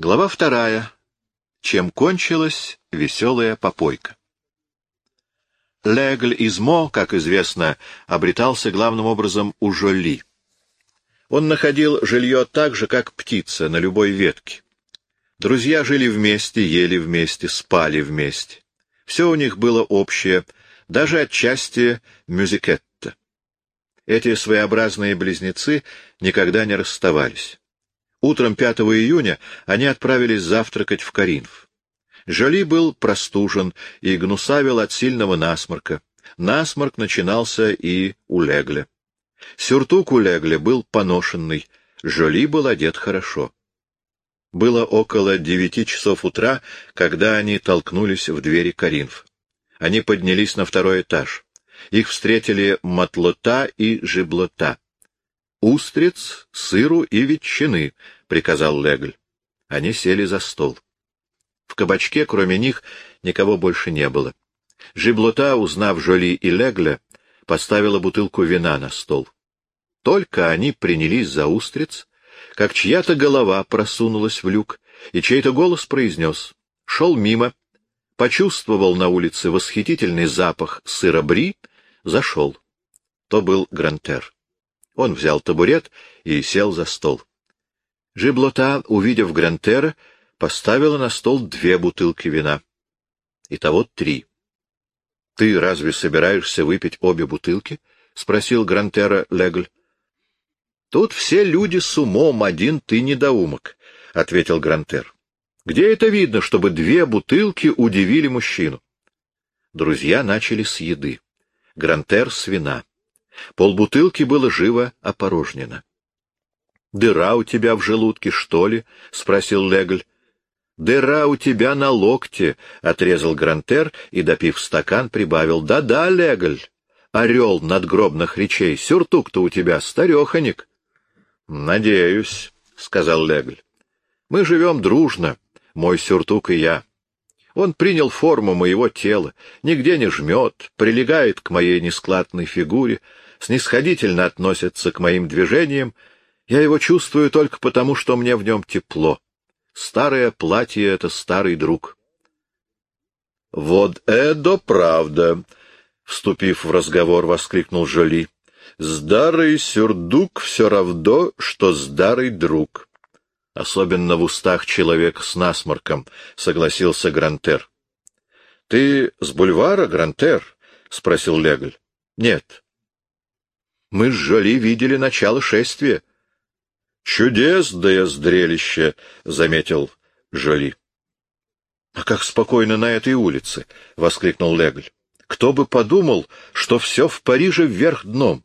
Глава вторая. Чем кончилась веселая попойка. Легль Измо, как известно, обретался главным образом у Жоли. Он находил жилье так же, как птица, на любой ветке. Друзья жили вместе, ели вместе, спали вместе. Все у них было общее, даже отчасти мюзикетто. Эти своеобразные близнецы никогда не расставались. Утром 5 июня они отправились завтракать в Каринф. Жоли был простужен и гнусавил от сильного насморка. Насморк начинался и у Легля. Сюртук у Легля был поношенный, Жоли был одет хорошо. Было около девяти часов утра, когда они толкнулись в двери Каринф. Они поднялись на второй этаж. Их встретили матлота и жиблота. «Устриц, сыру и ветчины», — приказал Легль. Они сели за стол. В кабачке, кроме них, никого больше не было. Жиблота, узнав Жоли и Легля, поставила бутылку вина на стол. Только они принялись за устриц, как чья-то голова просунулась в люк, и чей-то голос произнес. Шел мимо, почувствовал на улице восхитительный запах сыра бри, зашел. То был Грантер. Он взял табурет и сел за стол. Жиблота, увидев Грантера, поставила на стол две бутылки вина. Итого три. — Ты разве собираешься выпить обе бутылки? — спросил Грантера Легль. — Тут все люди с умом, один ты недоумок, — ответил Грантер. — Где это видно, чтобы две бутылки удивили мужчину? Друзья начали с еды. Грантер — с вина. Полбутылки было живо опорожнено. — Дыра у тебя в желудке, что ли? — спросил Легль. — Дыра у тебя на локте, — отрезал Грантер и, допив стакан, прибавил. Да — Да-да, Легль, орел надгробных речей, сюртук-то у тебя стареханик. — Надеюсь, — сказал Легль. — Мы живем дружно, мой сюртук и я. Он принял форму моего тела, нигде не жмет, прилегает к моей нескладной фигуре, снисходительно относится к моим движениям, я его чувствую только потому, что мне в нем тепло. Старое платье — это старый друг. — Вот это правда! — вступив в разговор, воскликнул Жоли. — Старый сюрдук все равно, что старый друг. Особенно в устах человека с насморком, — согласился Грантер. — Ты с бульвара, Грантер? — спросил Легль. — Нет, мы с Жоли видели начало шествия. — Чудесное зрелище, — заметил Жоли. — А как спокойно на этой улице! — воскликнул Легль. — Кто бы подумал, что все в Париже вверх дном!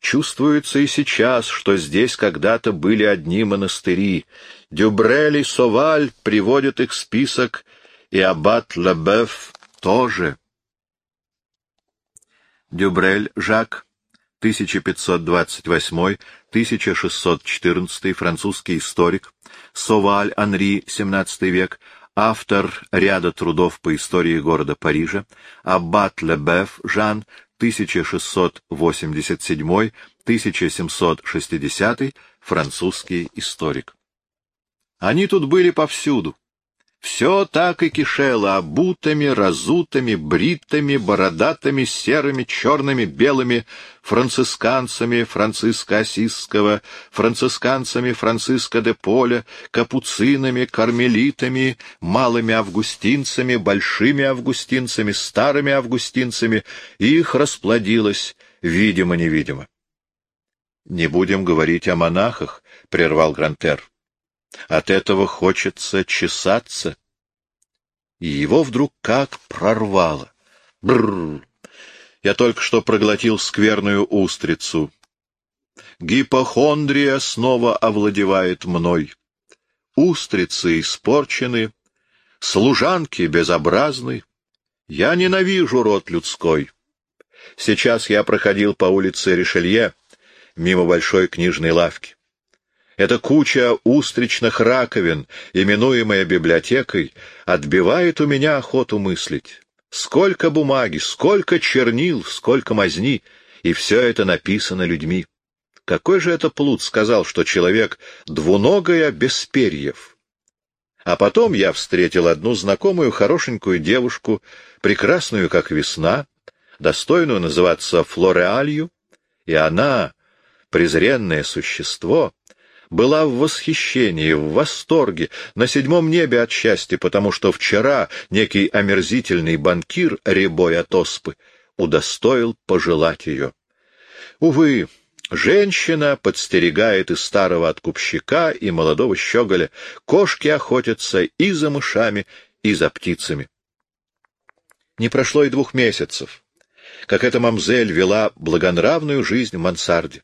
Чувствуется и сейчас, что здесь когда-то были одни монастыри. Дюбрель и Соваль приводят их список, и аббат Лебеф тоже. Дюбрель Жак 1528-1614 французский историк, Соваль Анри, XVII век, автор ряда трудов по истории города Парижа, Аббат Лебеф Жан, 1687-1760, французский историк. Они тут были повсюду, все так и кишело обутыми, разутыми, бритыми, бородатыми, серыми, черными, белыми францисканцами Франциска Осисского, францисканцами Франциска де Поля, капуцинами, кармелитами, малыми августинцами, большими августинцами, старыми августинцами, и их расплодилось, видимо-невидимо. — Не будем говорить о монахах, — прервал Грантер. От этого хочется чесаться. И его вдруг как прорвало. Бррр! Я только что проглотил скверную устрицу. Гипохондрия снова овладевает мной. Устрицы испорчены, служанки безобразны. Я ненавижу род людской. Сейчас я проходил по улице Ришелье, мимо большой книжной лавки. Эта куча устричных раковин, именуемая библиотекой, отбивает у меня охоту мыслить. Сколько бумаги, сколько чернил, сколько мазни, и все это написано людьми. Какой же это плут сказал, что человек двуногая без перьев? А потом я встретил одну знакомую хорошенькую девушку, прекрасную, как весна, достойную называться Флореалью, и она, презренное существо, была в восхищении, в восторге, на седьмом небе от счастья, потому что вчера некий омерзительный банкир, ребой от оспы, удостоил пожелать ее. Увы, женщина подстерегает и старого откупщика, и молодого щеголя. Кошки охотятся и за мышами, и за птицами. Не прошло и двух месяцев, как эта мамзель вела благонравную жизнь в мансарде.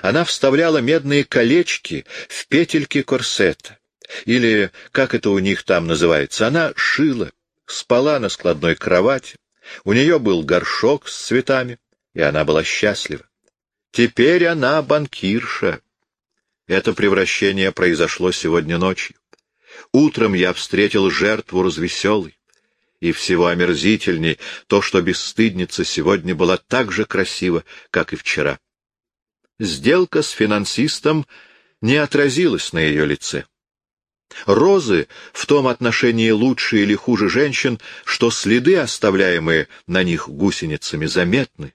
Она вставляла медные колечки в петельки корсета. Или, как это у них там называется, она шила, спала на складной кровати. У нее был горшок с цветами, и она была счастлива. Теперь она банкирша. Это превращение произошло сегодня ночью. Утром я встретил жертву развеселой. И всего омерзительней то, что бесстыдница сегодня была так же красива, как и вчера сделка с финансистом не отразилась на ее лице. Розы в том отношении лучше или хуже женщин, что следы, оставляемые на них гусеницами, заметны.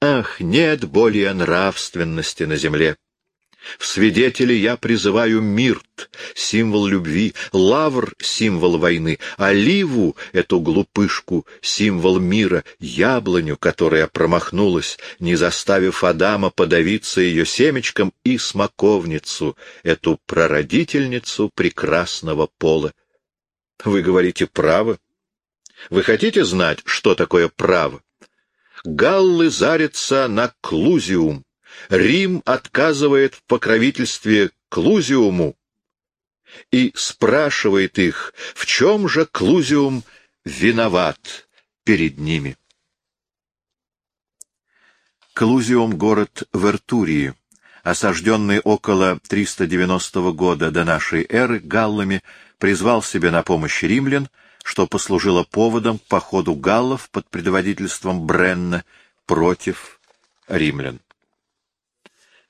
Ах, нет более нравственности на земле! В свидетели я призываю Мирт, символ любви, Лавр — символ войны, Оливу, эту глупышку, символ мира, яблоню, которая промахнулась, не заставив Адама подавиться ее семечком, и смоковницу, эту прародительницу прекрасного пола. Вы говорите право? Вы хотите знать, что такое право? Галлы зарятся на клузиум, Рим отказывает в покровительстве Клузиуму и спрашивает их, в чем же Клузиум виноват перед ними. Клузиум — город в Эртурии, осажденный около 390 года до нашей эры галлами, призвал себе на помощь римлян, что послужило поводом к походу галлов под предводительством Бренна против римлян.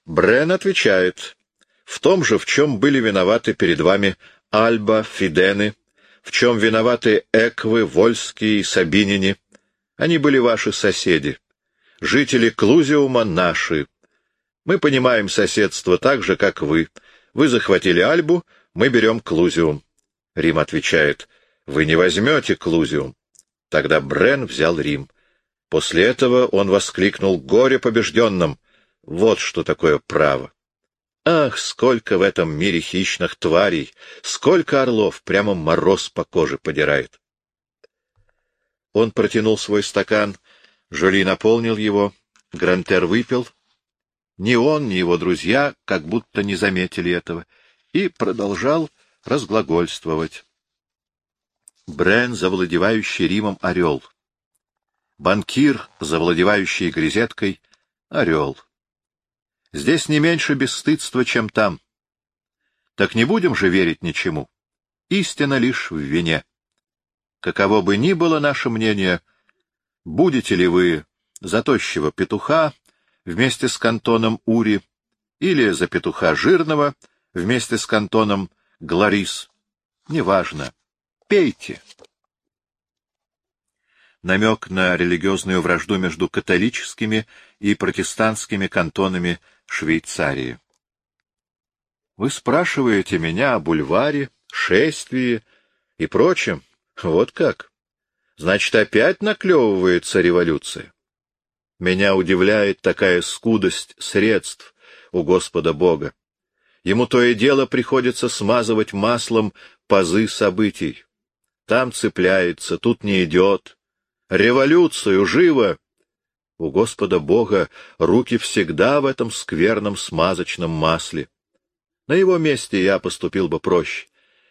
Брен отвечает, в том же, в чем были виноваты перед вами Альба, Фидены, в чем виноваты Эквы, Вольские Сабинини. Они были ваши соседи. Жители Клузиума наши. Мы понимаем соседство так же, как вы. Вы захватили Альбу, мы берем Клузиум. Рим отвечает, вы не возьмете Клузиум. Тогда Брен взял Рим. После этого он воскликнул горе побежденным. Вот что такое право. Ах, сколько в этом мире хищных тварей, сколько орлов, прямо мороз по коже подирает. Он протянул свой стакан, Жоли наполнил его, Грантер выпил. Ни он, ни его друзья как будто не заметили этого, и продолжал разглагольствовать. Брен, завладевающий Римом, — орел. Банкир, завладевающий грезеткой, — орел. Здесь не меньше бесстыдства, чем там. Так не будем же верить ничему. Истина лишь в вине. Каково бы ни было наше мнение, будете ли вы за тощего петуха вместе с кантоном Ури или за петуха жирного вместе с кантоном Гларис, неважно. Пейте. Намек на религиозную вражду между католическими и протестантскими кантонами Швейцарии. Вы спрашиваете меня о бульваре, шествии и прочем. Вот как. Значит, опять наклевывается революция. Меня удивляет такая скудость средств у Господа Бога. Ему то и дело приходится смазывать маслом пазы событий. Там цепляется, тут не идет. Революцию, живо! У Господа Бога руки всегда в этом скверном смазочном масле. На его месте я поступил бы проще.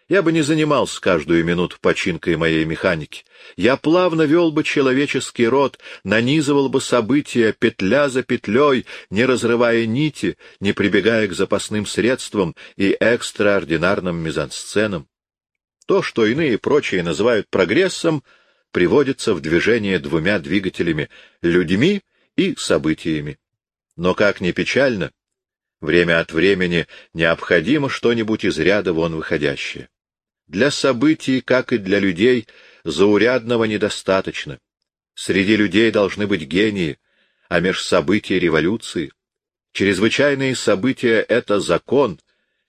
Я бы не занимался каждую минуту починкой моей механики. Я плавно вел бы человеческий род, нанизывал бы события петля за петлей, не разрывая нити, не прибегая к запасным средствам и экстраординарным мизансценам. То, что иные прочие называют прогрессом, приводится в движение двумя двигателями — людьми и событиями. Но, как ни печально, время от времени необходимо что-нибудь из ряда вон выходящее. Для событий, как и для людей, заурядного недостаточно. Среди людей должны быть гении, а меж событий — революции. Чрезвычайные события — это закон,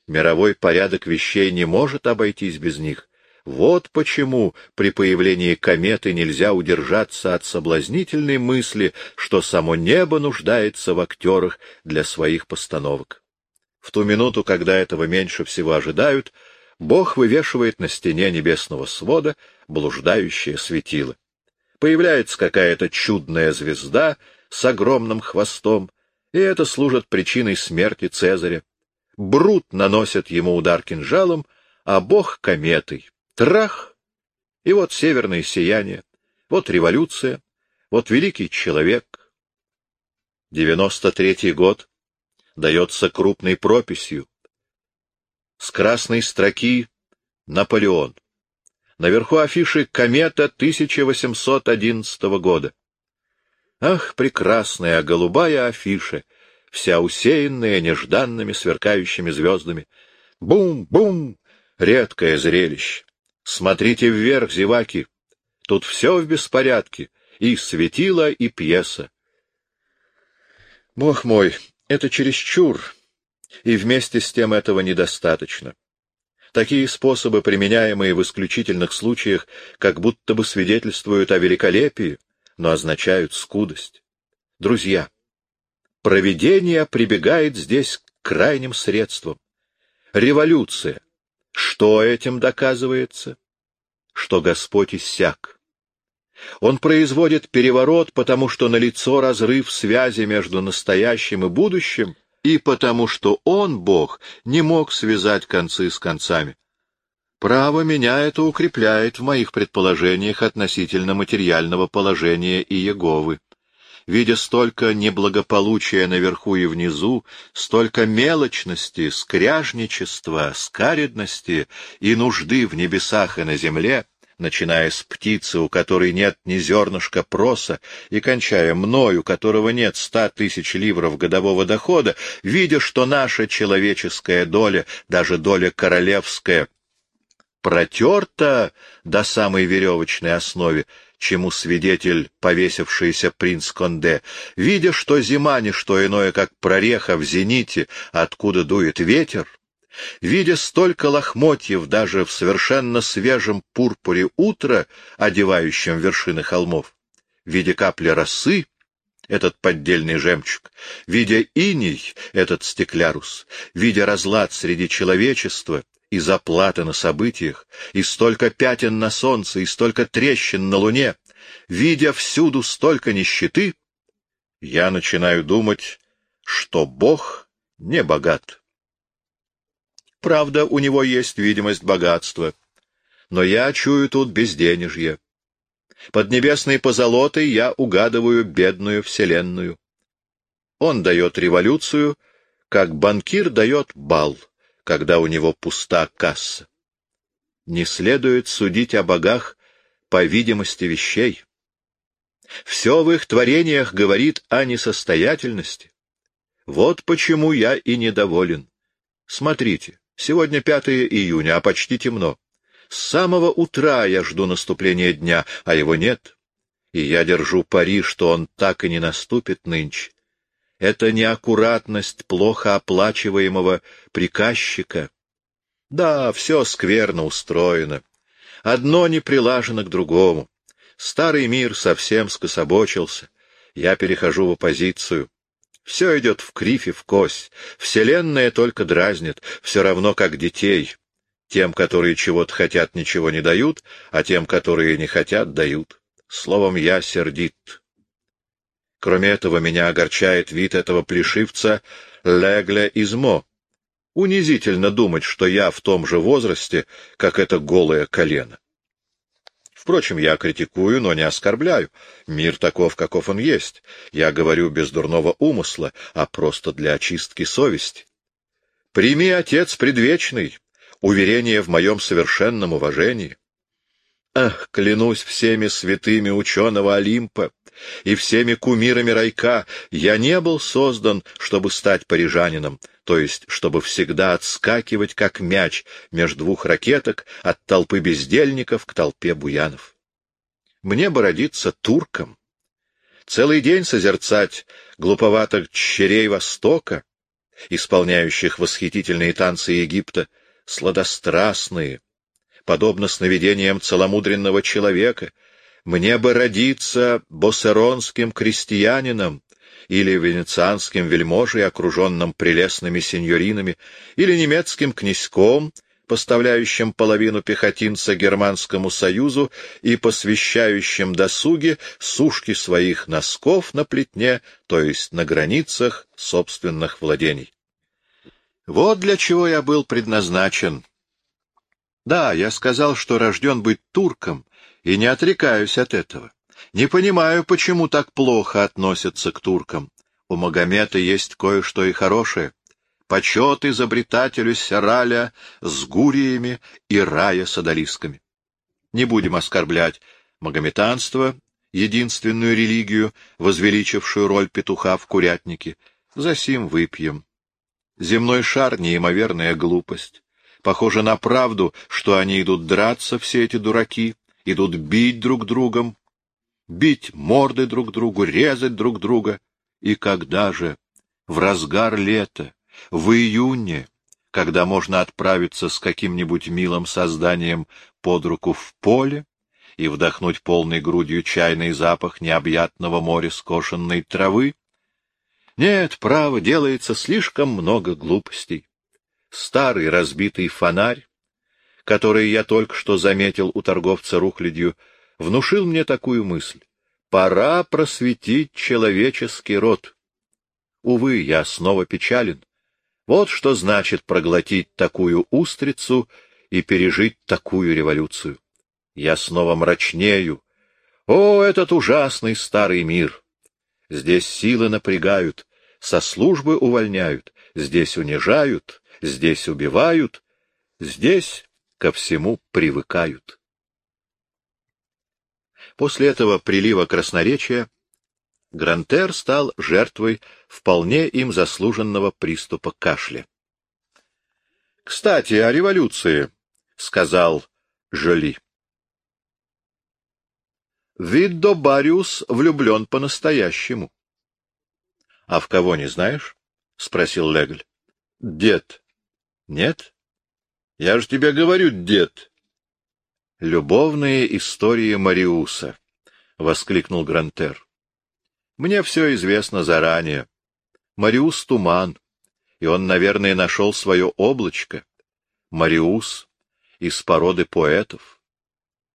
мировой порядок вещей не может обойтись без них. Вот почему при появлении кометы нельзя удержаться от соблазнительной мысли, что само небо нуждается в актерах для своих постановок. В ту минуту, когда этого меньше всего ожидают, Бог вывешивает на стене небесного свода блуждающее светило. Появляется какая-то чудная звезда с огромным хвостом, и это служит причиной смерти Цезаря. Брут наносит ему удар кинжалом, а Бог — кометой. Трах! И вот северное сияние, вот революция, вот великий человек. Девяносто третий год дается крупной прописью. С красной строки «Наполеон». Наверху афиши «Комета 1811 года». Ах, прекрасная голубая афиша, вся усеянная нежданными сверкающими звездами. Бум-бум! Редкое зрелище. Смотрите вверх, зеваки. Тут все в беспорядке, и светило, и пьеса. Бог мой, это чересчур, и вместе с тем этого недостаточно. Такие способы, применяемые в исключительных случаях, как будто бы свидетельствуют о великолепии, но означают скудость. Друзья, провидение прибегает здесь к крайним средствам. Революция, что этим доказывается? Что Господь иссяк. Он производит переворот, потому что налицо разрыв связи между настоящим и будущим, и потому что Он, Бог, не мог связать концы с концами. Право меня это укрепляет в моих предположениях относительно материального положения Иеговы видя столько неблагополучия наверху и внизу, столько мелочности, скряжничества, скаредности и нужды в небесах и на земле, начиная с птицы, у которой нет ни зернышка проса, и кончая мною, у которого нет ста тысяч ливров годового дохода, видя, что наша человеческая доля, даже доля королевская, протерта до самой веревочной основе, чему свидетель повесившийся принц Конде, видя, что зима — не что иное, как прореха в зените, откуда дует ветер, видя столько лохмотьев даже в совершенно свежем пурпуре утра, одевающем вершины холмов, видя капли росы, этот поддельный жемчуг, видя иней, этот стеклярус, видя разлад среди человечества, и заплата на событиях, и столько пятен на солнце, и столько трещин на луне, видя всюду столько нищеты, я начинаю думать, что Бог не богат. Правда, у него есть видимость богатства, но я чую тут безденежье. Под небесной позолотой я угадываю бедную вселенную. Он дает революцию, как банкир дает бал когда у него пуста касса. Не следует судить о богах по видимости вещей. Все в их творениях говорит о несостоятельности. Вот почему я и недоволен. Смотрите, сегодня 5 июня, а почти темно. С самого утра я жду наступления дня, а его нет. И я держу пари, что он так и не наступит нынче это неаккуратность плохо оплачиваемого приказчика. Да, все скверно устроено. Одно не прилажено к другому. Старый мир совсем скособочился. Я перехожу в оппозицию. Все идет в кривь и в кость. Вселенная только дразнит, все равно как детей. Тем, которые чего-то хотят, ничего не дают, а тем, которые не хотят, дают. Словом, я сердит. Кроме этого, меня огорчает вид этого плешивца Легля Измо. Унизительно думать, что я в том же возрасте, как это голое колено. Впрочем, я критикую, но не оскорбляю. Мир таков, каков он есть. Я говорю без дурного умысла, а просто для очистки совести. Прими, Отец предвечный, уверение в моем совершенном уважении. Ах, клянусь всеми святыми ученого Олимпа и всеми кумирами райка, я не был создан, чтобы стать парижанином, то есть чтобы всегда отскакивать, как мяч, между двух ракеток от толпы бездельников к толпе буянов. Мне бы родиться турком, целый день созерцать глуповатых черей Востока, исполняющих восхитительные танцы Египта, сладострастные, подобно сновидениям целомудренного человека, мне бы родиться босеронским крестьянином или венецианским вельможей, окруженным прелестными сеньоринами, или немецким князьком, поставляющим половину пехотинца Германскому Союзу и посвящающим досуге сушки своих носков на плетне, то есть на границах собственных владений. Вот для чего я был предназначен. Да, я сказал, что рожден быть турком, и не отрекаюсь от этого. Не понимаю, почему так плохо относятся к туркам. У Магомета есть кое-что и хорошее почет изобретателю Сираля с гуриями и рая с одолисками. Не будем оскорблять магометанство, единственную религию, возвеличившую роль петуха в курятнике. Засим выпьем. Земной шар — неимоверная глупость. Похоже на правду, что они идут драться, все эти дураки, идут бить друг другом, бить морды друг другу, резать друг друга. И когда же, в разгар лета, в июне, когда можно отправиться с каким-нибудь милым созданием под руку в поле и вдохнуть полной грудью чайный запах необъятного моря скошенной травы? Нет, право, делается слишком много глупостей. Старый разбитый фонарь, который я только что заметил у торговца рухлядью, внушил мне такую мысль. Пора просветить человеческий род. Увы, я снова печален. Вот что значит проглотить такую устрицу и пережить такую революцию. Я снова мрачнею. О, этот ужасный старый мир! Здесь силы напрягают, со службы увольняют, здесь унижают, здесь убивают, здесь ко всему привыкают. После этого прилива красноречия Грантер стал жертвой вполне им заслуженного приступа кашля. — Кстати, о революции, — сказал Жоли. — Виддо Бариус влюблен по-настоящему. — А в кого не знаешь? — спросил Легль. — Дед. — Нет? — Я же тебе говорю, дед. — Любовные истории Мариуса, — воскликнул Грантер. Мне все известно заранее. Мариус — туман, и он, наверное, нашел свое облачко. Мариус из породы поэтов.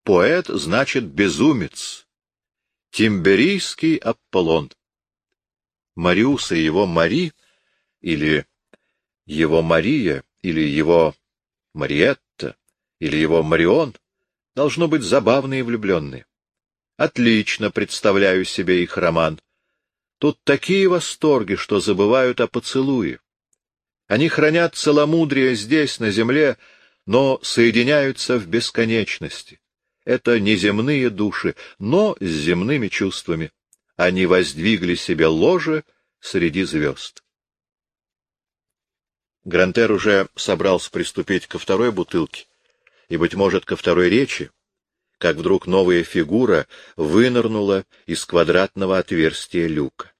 Поэт значит безумец. Тимберийский Аполлон. Мариус и его Мари, или его Мария, или его Мариетта, или его Марион, должно быть забавные влюбленные. Отлично представляю себе их роман — Тут такие восторги, что забывают о поцелуе. Они хранят целомудрие здесь, на земле, но соединяются в бесконечности. Это неземные души, но с земными чувствами. Они воздвигли себе ложе среди звезд. Грантер уже собрался приступить ко второй бутылке, и, быть может, ко второй речи, как вдруг новая фигура вынырнула из квадратного отверстия люка.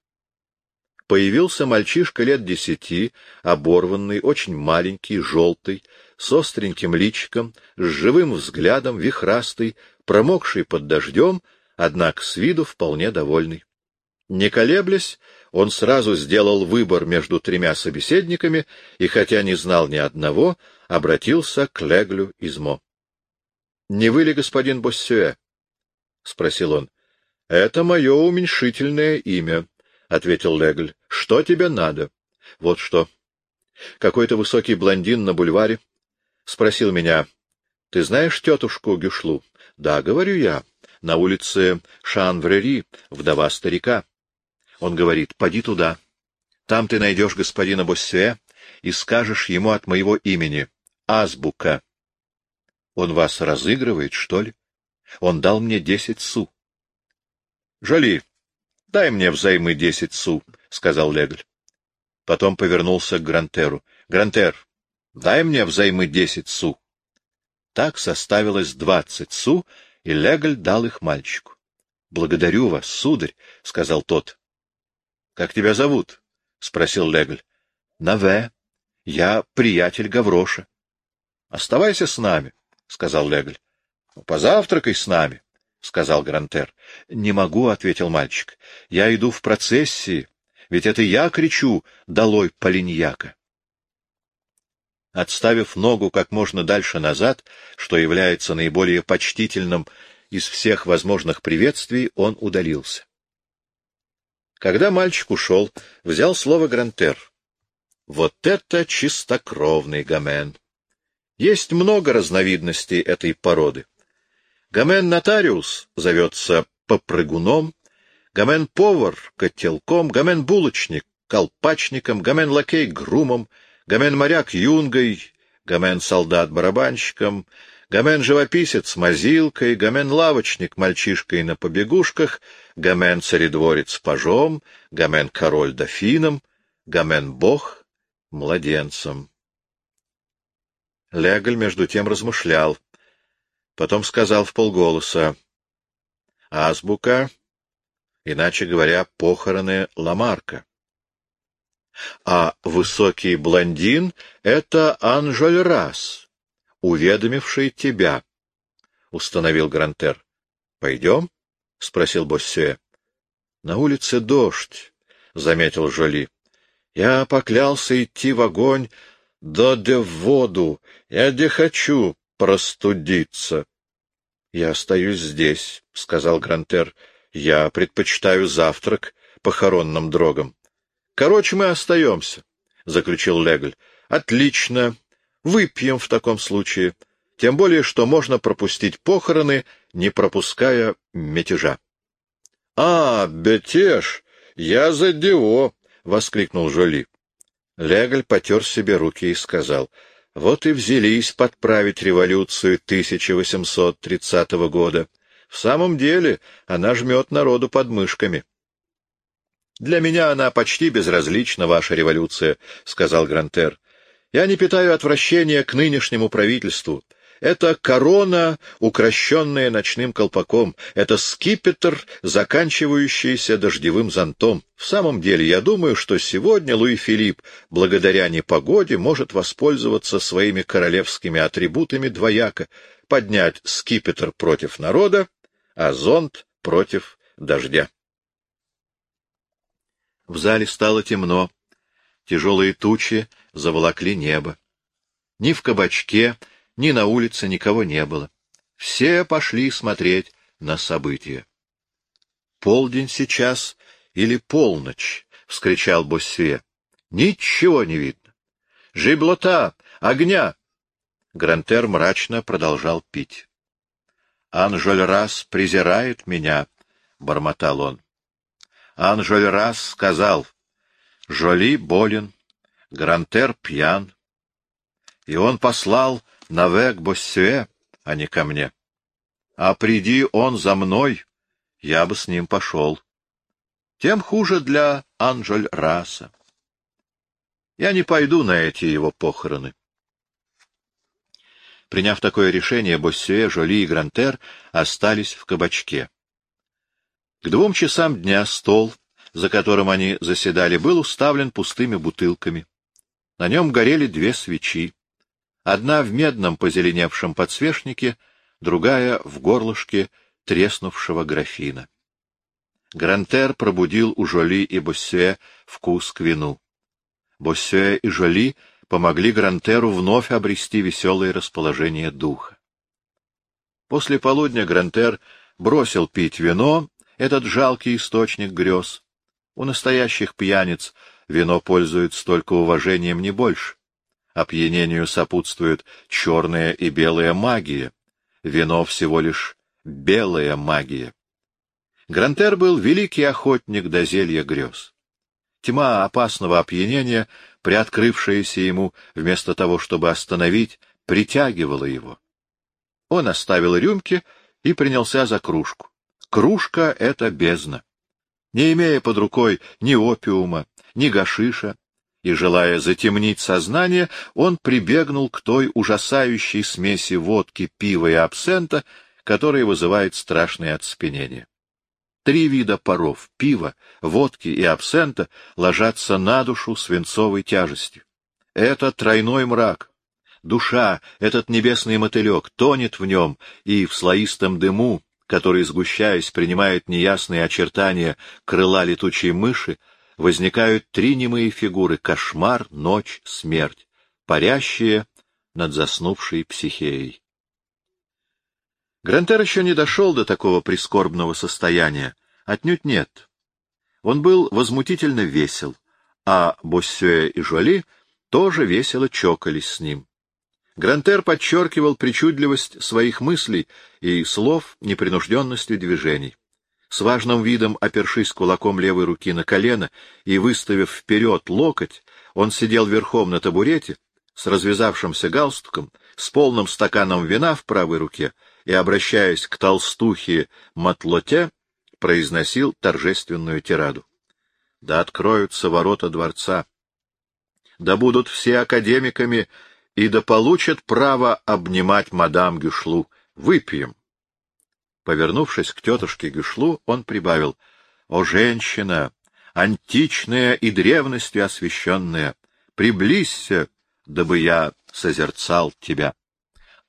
Появился мальчишка лет десяти, оборванный, очень маленький, желтый, с остреньким личиком, с живым взглядом, вихрастый, промокший под дождем, однако с виду вполне довольный. Не колеблясь, он сразу сделал выбор между тремя собеседниками и, хотя не знал ни одного, обратился к Леглю Измо. — Не вы ли господин Боссюэ? — спросил он. — Это мое уменьшительное имя, — ответил Легль. — Что тебе надо? — Вот что. Какой-то высокий блондин на бульваре спросил меня. — Ты знаешь тетушку Гюшлу? — Да, говорю я. На улице Шанврери, вдова старика. Он говорит, — поди туда. Там ты найдешь господина Боссюэ и скажешь ему от моего имени. Азбука. Он вас разыгрывает, что ли? Он дал мне десять су. — Жоли, дай мне взаймы десять су, — сказал Легль. Потом повернулся к Грантеру. — Грантер, дай мне взаймы десять су. Так составилось двадцать су, и Легль дал их мальчику. — Благодарю вас, сударь, — сказал тот. — Как тебя зовут? — спросил Легль. — Наве. Я приятель Гавроша. — Оставайся с нами, — сказал Легль. — Позавтракай с нами, — сказал Грантер. — Не могу, — ответил мальчик. — Я иду в процессии, ведь это я кричу «Долой Полиньяка!» Отставив ногу как можно дальше назад, что является наиболее почтительным из всех возможных приветствий, он удалился. Когда мальчик ушел, взял слово Грантер. Вот это чистокровный гамен! Есть много разновидностей этой породы. Гамен-нотариус зовется попрыгуном, гамен-повар — котелком, гамен-булочник — колпачником, гамен-лакей — грумом, гамен-моряк — юнгой, гамен-солдат — гамен-живописец — мазилкой, гамен-лавочник — мальчишкой на побегушках, гамен-царедворец — пажом, гамен-король — дофином, гамен-бог — младенцем. Леголь между тем размышлял. Потом сказал в полголоса. — Азбука, иначе говоря, похороны Ламарка. А высокий блондин — это Анжель Рас, уведомивший тебя, — установил Грантер. — Пойдем? — спросил Боссюэ. — На улице дождь, — заметил Жоли. — Я поклялся идти в огонь, да де в воду. Я де хочу простудиться. — Я остаюсь здесь, — сказал Грантер. — Я предпочитаю завтрак похоронным дрогам. — Короче, мы остаемся, — заключил Легль. — Отлично. Выпьем в таком случае. Тем более, что можно пропустить похороны, не пропуская мятежа. — А, бетеж! Я за Дио! — воскликнул Жоли. Леголь потер себе руки и сказал, — вот и взялись подправить революцию 1830 года. В самом деле она жмет народу под мышками. — Для меня она почти безразлична, ваша революция, — сказал Грантер. — Я не питаю отвращения к нынешнему правительству. Это корона, укращенная ночным колпаком. Это скипетр, заканчивающийся дождевым зонтом. В самом деле, я думаю, что сегодня Луи Филипп, благодаря непогоде, может воспользоваться своими королевскими атрибутами двояко, поднять скипетр против народа, а зонт против дождя. В зале стало темно. Тяжелые тучи заволокли небо. Ни в кабачке, ни на улице никого не было. Все пошли смотреть на события. «Полдень сейчас или полночь?» — вскричал Боссюэ. «Ничего не видно! Жиблота! Огня!» Грантер мрачно продолжал пить. «Анжель раз презирает меня», — бормотал он. Анжель раз сказал, «Жоли болен, Грантер пьян». И он послал Навек Боссюэ, а не ко мне. А приди он за мной, я бы с ним пошел. Тем хуже для Анжель Раса. Я не пойду на эти его похороны. Приняв такое решение, Боссюэ, Жоли и Грантер остались в кабачке. К двум часам дня стол, за которым они заседали, был уставлен пустыми бутылками. На нем горели две свечи. Одна в медном позеленевшем подсвечнике, другая в горлышке треснувшего графина. Грантер пробудил у Жоли и Боссюэ вкус к вину. Боссюэ и Жоли помогли Грантеру вновь обрести веселое расположение духа. После полудня Грантер бросил пить вино, этот жалкий источник грез. У настоящих пьяниц вино пользует столько уважением не больше. Опьянению сопутствует черная и белая магия. Вино всего лишь белая магия. Грантер был великий охотник до зелья грез. Тьма опасного опьянения, приоткрывшаяся ему, вместо того, чтобы остановить, притягивала его. Он оставил рюмки и принялся за кружку. Кружка — это бездна. Не имея под рукой ни опиума, ни гашиша, и, желая затемнить сознание, он прибегнул к той ужасающей смеси водки, пива и абсента, которая вызывает страшное оцепенение. Три вида паров — пива, водки и абсента — ложатся на душу свинцовой тяжестью. Это тройной мрак. Душа, этот небесный мотылек, тонет в нем, и в слоистом дыму, который, сгущаясь, принимает неясные очертания крыла летучей мыши, возникают три немые фигуры — кошмар, ночь, смерть, парящие над заснувшей психеей. Грантер еще не дошел до такого прискорбного состояния. Отнюдь нет. Он был возмутительно весел, а Боссюэ и Жуали тоже весело чокались с ним. Грантер подчеркивал причудливость своих мыслей и слов непринужденностью движений. С важным видом, опершись кулаком левой руки на колено и выставив вперед локоть, он сидел верхом на табурете, с развязавшимся галстуком, с полным стаканом вина в правой руке и, обращаясь к толстухе Матлоте, произносил торжественную тираду. Да откроются ворота дворца, да будут все академиками и да получат право обнимать мадам Гюшлу. Выпьем. Повернувшись к тетушке Гюшлу, он прибавил, — О, женщина, античная и древностью освященная, приблизься, дабы я созерцал тебя.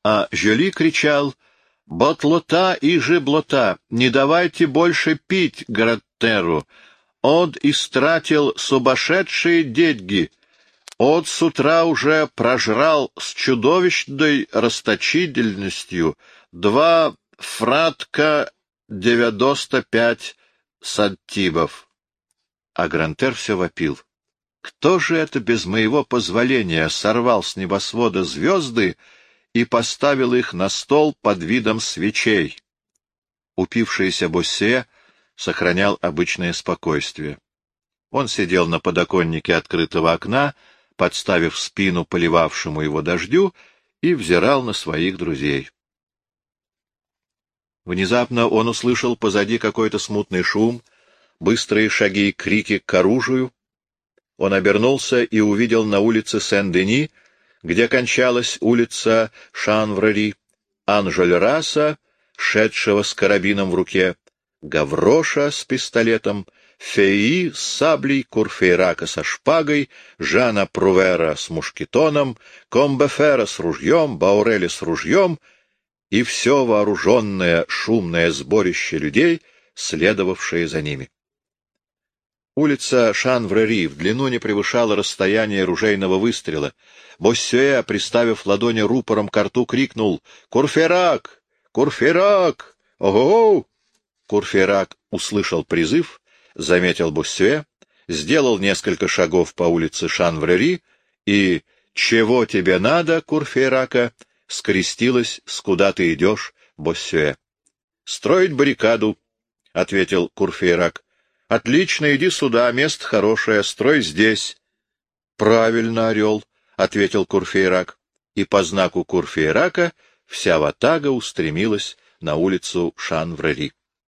А Жюли кричал, — Ботлота и жеблота, не давайте больше пить Граттеру. Он истратил сумасшедшие деньги. Он с утра уже прожрал с чудовищной расточительностью два фратка девяносто пять сантимов. А Грантер все вопил. Кто же это без моего позволения сорвал с небосвода звезды и поставил их на стол под видом свечей? Упившийся Боссе сохранял обычное спокойствие. Он сидел на подоконнике открытого окна, подставив спину поливавшему его дождю, и взирал на своих друзей. Внезапно он услышал позади какой-то смутный шум, быстрые шаги и крики к оружию. Он обернулся и увидел на улице Сен-Дени, где кончалась улица Шанврари, Анжель Раса, шедшего с карабином в руке, Гавроша с пистолетом, Феи с саблей, Курфейрака со шпагой, Жана Прувера с мушкетоном, Комбефера с ружьем, Баурели с ружьем — и все вооруженное шумное сборище людей, следовавшее за ними. Улица Шанврери в длину не превышала расстояние ружейного выстрела. Боссюэ, приставив ладони рупором к рту, крикнул «Курферак! Курферак! Ого!» Курферак услышал призыв, заметил Боссюэ, сделал несколько шагов по улице Шанврери и «Чего тебе надо, Курферака?» Скрестилась с «Куда ты идешь?» Боссюэ. — Строить баррикаду, — ответил Курфейрак. — Отлично, иди сюда, место хорошее, строй здесь. — Правильно, орел, — ответил Курфейрак. И по знаку Курфейрака вся ватага устремилась на улицу Шанврари.